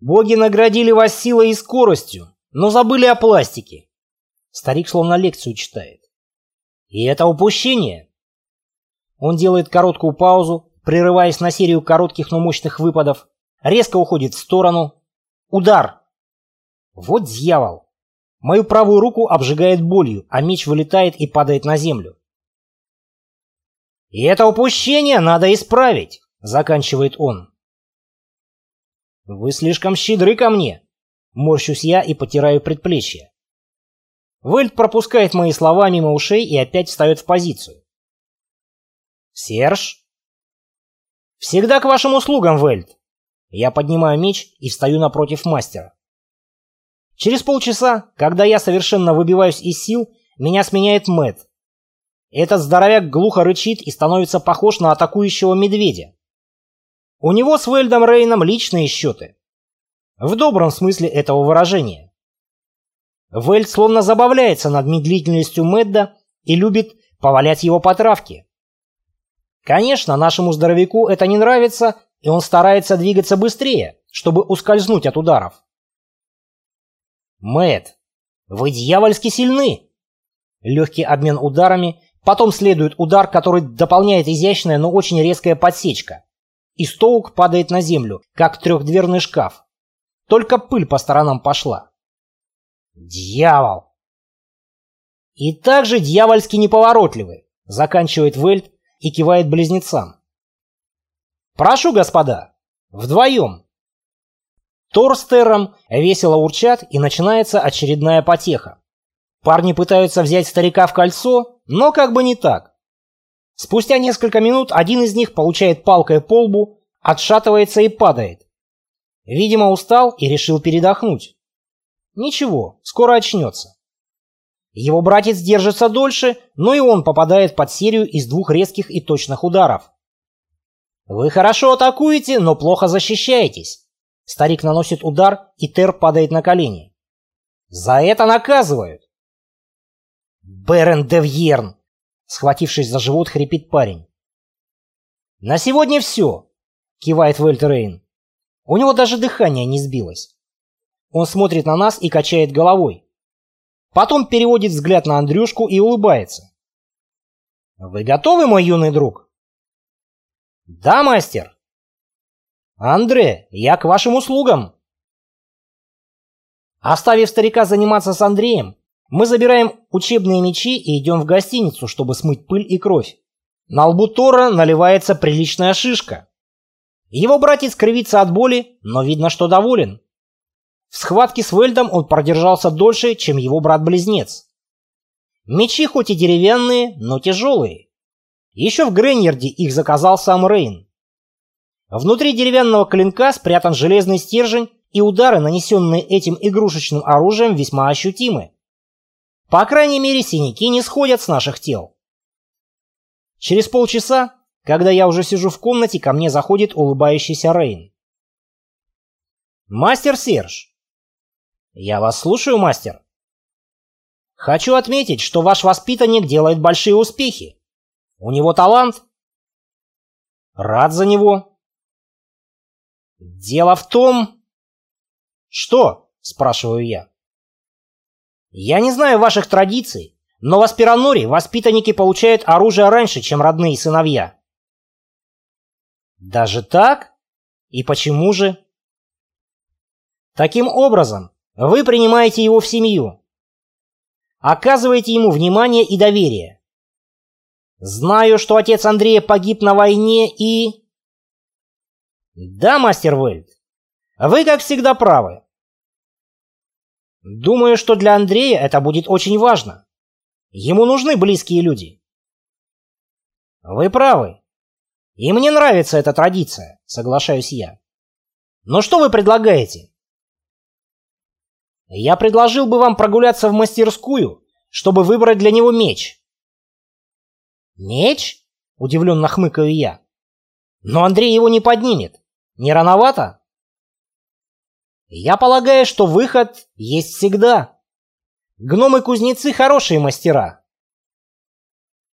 Боги наградили вас силой и скоростью, но забыли о пластике. Старик словно лекцию читает. И это упущение. Он делает короткую паузу, прерываясь на серию коротких, но мощных выпадов, резко уходит в сторону. Удар! Вот дьявол! Мою правую руку обжигает болью, а меч вылетает и падает на землю. «И это упущение надо исправить», — заканчивает он. «Вы слишком щедры ко мне», — морщусь я и потираю предплечье. Вельт пропускает мои слова мимо ушей и опять встает в позицию. «Серж?» «Всегда к вашим услугам, Вельт!» Я поднимаю меч и встаю напротив мастера. Через полчаса, когда я совершенно выбиваюсь из сил, меня сменяет Мэт. Этот здоровяк глухо рычит и становится похож на атакующего медведя. У него с Вельдом Рейном личные счеты. В добром смысле этого выражения. Вельд словно забавляется над медлительностью Мэдда и любит повалять его по травке. Конечно, нашему здоровяку это не нравится, и он старается двигаться быстрее, чтобы ускользнуть от ударов. Мэт, вы дьявольски сильны. Легкий обмен ударами, потом следует удар, который дополняет изящная, но очень резкая подсечка. И Стоук падает на землю, как трехдверный шкаф. Только пыль по сторонам пошла. Дьявол! И также дьявольски неповоротливый, заканчивает Вельт и кивает близнецам. Прошу, господа, вдвоем. Тор с Терром весело урчат, и начинается очередная потеха. Парни пытаются взять старика в кольцо, но как бы не так. Спустя несколько минут один из них получает палкой по лбу, отшатывается и падает. Видимо, устал и решил передохнуть. Ничего, скоро очнется. Его братец держится дольше, но и он попадает под серию из двух резких и точных ударов. Вы хорошо атакуете, но плохо защищаетесь. Старик наносит удар, и Тер падает на колени. За это наказывают. Берен Девьерн, схватившись за живот, хрипит парень. На сегодня все, кивает Вельтерейн. У него даже дыхание не сбилось. Он смотрит на нас и качает головой. Потом переводит взгляд на Андрюшку и улыбается. «Вы готовы, мой юный друг?» «Да, мастер!» «Андре, я к вашим услугам!» Оставив старика заниматься с Андреем, мы забираем учебные мечи и идем в гостиницу, чтобы смыть пыль и кровь. На лбу Тора наливается приличная шишка. Его братец кривится от боли, но видно, что доволен. В схватке с Вельдом он продержался дольше, чем его брат-близнец. Мечи хоть и деревянные, но тяжелые. Еще в Греньерде их заказал сам Рейн. Внутри деревянного клинка спрятан железный стержень, и удары, нанесенные этим игрушечным оружием, весьма ощутимы. По крайней мере, синяки не сходят с наших тел. Через полчаса, когда я уже сижу в комнате, ко мне заходит улыбающийся Рейн. «Мастер Серж!» «Я вас слушаю, мастер!» «Хочу отметить, что ваш воспитанник делает большие успехи. У него талант?» «Рад за него!» «Дело в том...» «Что?» – спрашиваю я. «Я не знаю ваших традиций, но в Аспираноре воспитанники получают оружие раньше, чем родные сыновья». «Даже так? И почему же?» «Таким образом, вы принимаете его в семью. Оказываете ему внимание и доверие. Знаю, что отец Андрея погиб на войне и...» Да, мастер Вельд, вы, как всегда, правы. Думаю, что для Андрея это будет очень важно. Ему нужны близкие люди. Вы правы. И мне нравится эта традиция, соглашаюсь я. Но что вы предлагаете? Я предложил бы вам прогуляться в мастерскую, чтобы выбрать для него меч. Меч? Удивленно хмыкаю я. Но Андрей его не поднимет. Не рановато? Я полагаю, что выход есть всегда. Гномы-кузнецы хорошие мастера.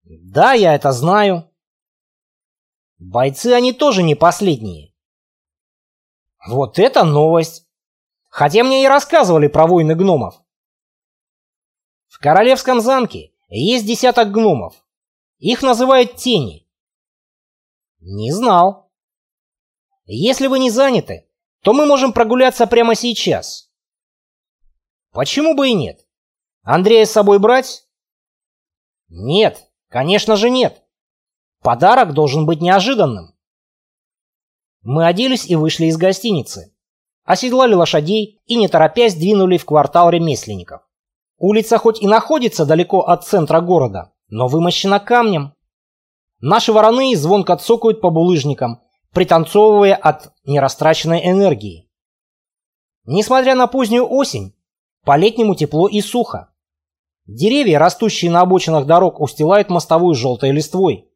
Да, я это знаю. Бойцы они тоже не последние. Вот это новость, Хотя мне и рассказывали про войны гномов. В королевском замке есть десяток гномов. Их называют тени. Не знал. Если вы не заняты, то мы можем прогуляться прямо сейчас. Почему бы и нет? Андрея с собой брать? Нет, конечно же нет. Подарок должен быть неожиданным. Мы оделись и вышли из гостиницы. Оседлали лошадей и, не торопясь, двинули в квартал ремесленников. Улица хоть и находится далеко от центра города, но вымощена камнем. Наши вороны звонко цокают по булыжникам, пританцовывая от нерастраченной энергии. Несмотря на позднюю осень, по-летнему тепло и сухо. Деревья, растущие на обочинах дорог, устилают мостовую желтой листвой.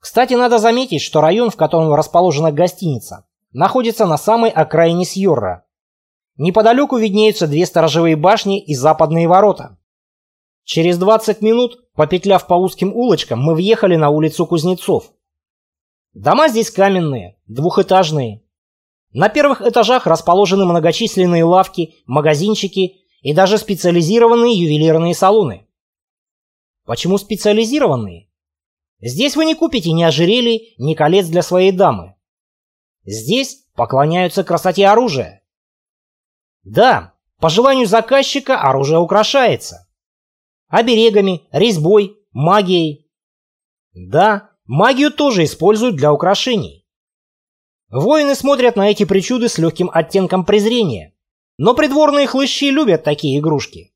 Кстати, надо заметить, что район, в котором расположена гостиница, находится на самой окраине Сьорра. Неподалеку виднеются две сторожевые башни и западные ворота. Через 20 минут, попетляв по узким улочкам, мы въехали на улицу Кузнецов. Дома здесь каменные, двухэтажные. На первых этажах расположены многочисленные лавки, магазинчики и даже специализированные ювелирные салоны. Почему специализированные? Здесь вы не купите ни ожерелий, ни колец для своей дамы. Здесь поклоняются красоте оружия. Да, по желанию заказчика оружие украшается. Оберегами, резьбой, магией. Да, магию тоже используют для украшений. Воины смотрят на эти причуды с легким оттенком презрения. Но придворные хлыщи любят такие игрушки.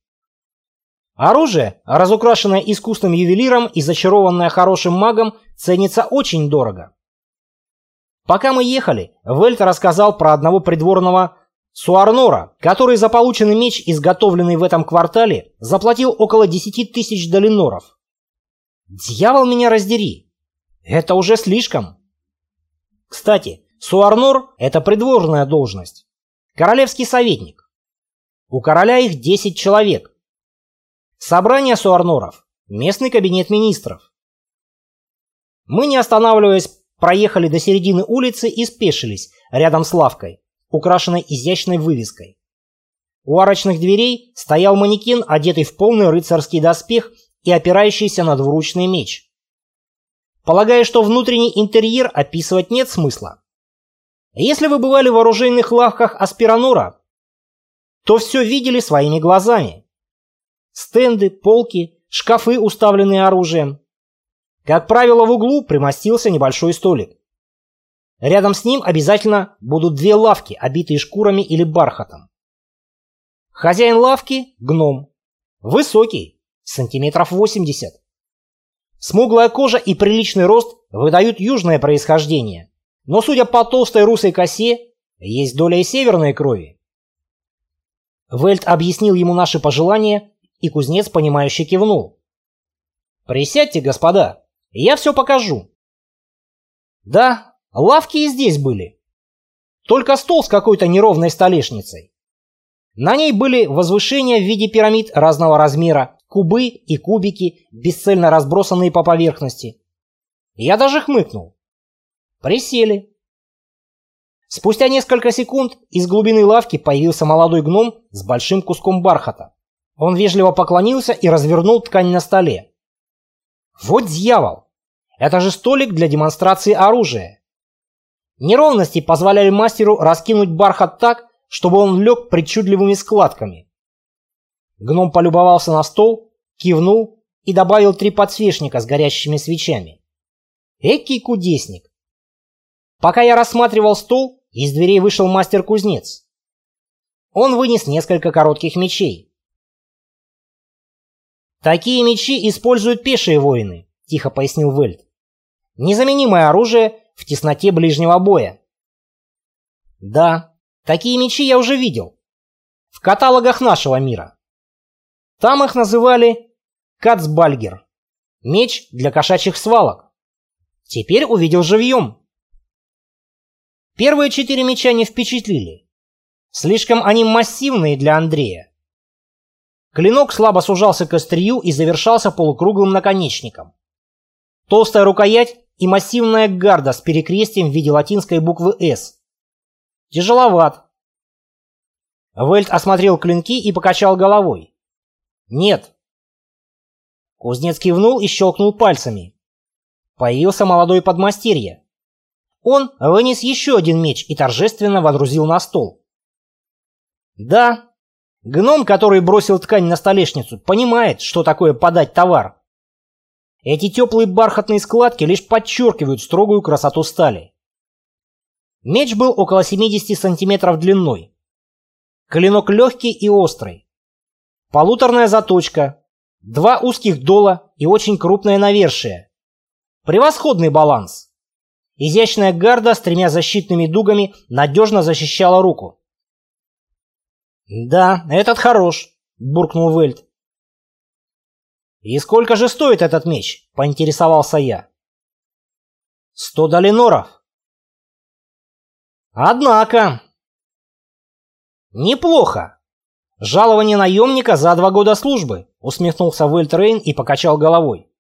Оружие, разукрашенное искусным ювелиром и зачарованное хорошим магом, ценится очень дорого. Пока мы ехали, Вельт рассказал про одного придворного Суарнора, который за полученный меч, изготовленный в этом квартале, заплатил около 10 тысяч долиноров. Дьявол меня раздери! Это уже слишком. Кстати, Суарнор – это придворная должность. Королевский советник. У короля их 10 человек. Собрание суарноров. Местный кабинет министров. Мы, не останавливаясь, проехали до середины улицы и спешились рядом с лавкой, украшенной изящной вывеской. У арочных дверей стоял манекен, одетый в полный рыцарский доспех и опирающийся на двуручный меч. Полагая, что внутренний интерьер описывать нет смысла, если вы бывали в оружейных лавках Аспиранура, то все видели своими глазами. Стенды, полки, шкафы, уставленные оружием. Как правило, в углу примостился небольшой столик. Рядом с ним обязательно будут две лавки, обитые шкурами или бархатом. Хозяин лавки – гном. Высокий, сантиметров 80. Смуглая кожа и приличный рост выдают южное происхождение. Но, судя по толстой русой косе, есть доля и северной крови. Вельт объяснил ему наши пожелания, и кузнец, понимающе кивнул. «Присядьте, господа, я все покажу». Да, лавки и здесь были. Только стол с какой-то неровной столешницей. На ней были возвышения в виде пирамид разного размера, кубы и кубики, бесцельно разбросанные по поверхности. Я даже хмыкнул. Присели. Спустя несколько секунд из глубины лавки появился молодой гном с большим куском бархата. Он вежливо поклонился и развернул ткань на столе. Вот дьявол! Это же столик для демонстрации оружия. Неровности позволяли мастеру раскинуть бархат так, чтобы он лег причудливыми складками. Гном полюбовался на стол, кивнул и добавил три подсвечника с горящими свечами. Экий кудесник! Пока я рассматривал стол, из дверей вышел мастер-кузнец. Он вынес несколько коротких мечей. «Такие мечи используют пешие воины», — тихо пояснил Вельт. «Незаменимое оружие в тесноте ближнего боя». «Да, такие мечи я уже видел. В каталогах нашего мира. Там их называли Кацбальгер. Меч для кошачьих свалок. Теперь увидел живьем. Первые четыре меча не впечатлили. Слишком они массивные для Андрея. Клинок слабо сужался к острию и завершался полукруглым наконечником. Толстая рукоять и массивная гарда с перекрестием в виде латинской буквы «С». Тяжеловат. Вельт осмотрел клинки и покачал головой. «Нет». Кузнец кивнул и щелкнул пальцами. Появился молодой подмастерье. Он вынес еще один меч и торжественно водрузил на стол. Да, гном, который бросил ткань на столешницу, понимает, что такое подать товар. Эти теплые бархатные складки лишь подчеркивают строгую красоту стали. Меч был около 70 сантиметров длиной. Клинок легкий и острый. Полуторная заточка, два узких дола и очень крупное навершие. Превосходный баланс. Изящная гарда с тремя защитными дугами надежно защищала руку. «Да, этот хорош», — буркнул Вельт. «И сколько же стоит этот меч?» — поинтересовался я. «Сто долиноров». «Однако...» «Неплохо. Жалование наемника за два года службы», — усмехнулся Вельт Рейн и покачал головой.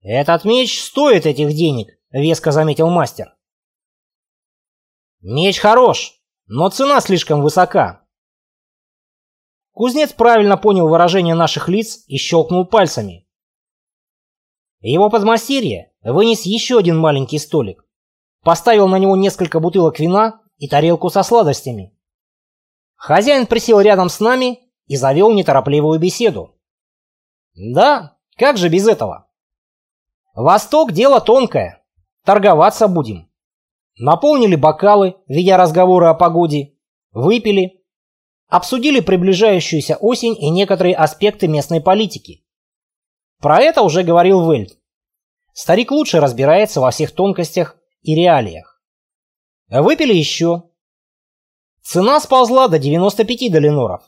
«Этот меч стоит этих денег», — веско заметил мастер. «Меч хорош, но цена слишком высока». Кузнец правильно понял выражение наших лиц и щелкнул пальцами. Его подмастерье вынес еще один маленький столик, поставил на него несколько бутылок вина и тарелку со сладостями. Хозяин присел рядом с нами и завел неторопливую беседу. Да, как же без этого? Восток – дело тонкое. Торговаться будем. Наполнили бокалы, ведя разговоры о погоде. Выпили. Обсудили приближающуюся осень и некоторые аспекты местной политики. Про это уже говорил Вельд. Старик лучше разбирается во всех тонкостях и реалиях. Выпили еще. Цена сползла до 95 долиноров.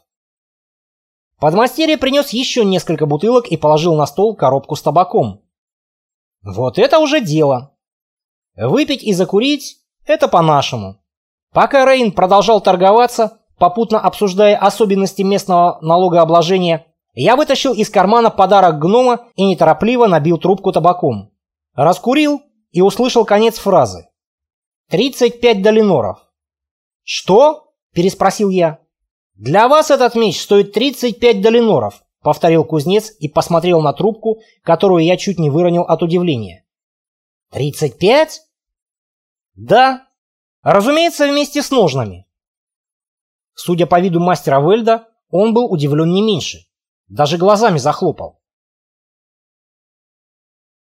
Подмастерье принес еще несколько бутылок и положил на стол коробку с табаком. Вот это уже дело. Выпить и закурить – это по-нашему. Пока Рейн продолжал торговаться, попутно обсуждая особенности местного налогообложения, я вытащил из кармана подарок гнома и неторопливо набил трубку табаком. Раскурил и услышал конец фразы. «35 долиноров». «Что?» – переспросил я. «Для вас этот меч стоит 35 долиноров», – повторил кузнец и посмотрел на трубку, которую я чуть не выронил от удивления. «Тридцать пять?» «Да. Разумеется, вместе с ножнами». Судя по виду мастера Вельда, он был удивлен не меньше. Даже глазами захлопал.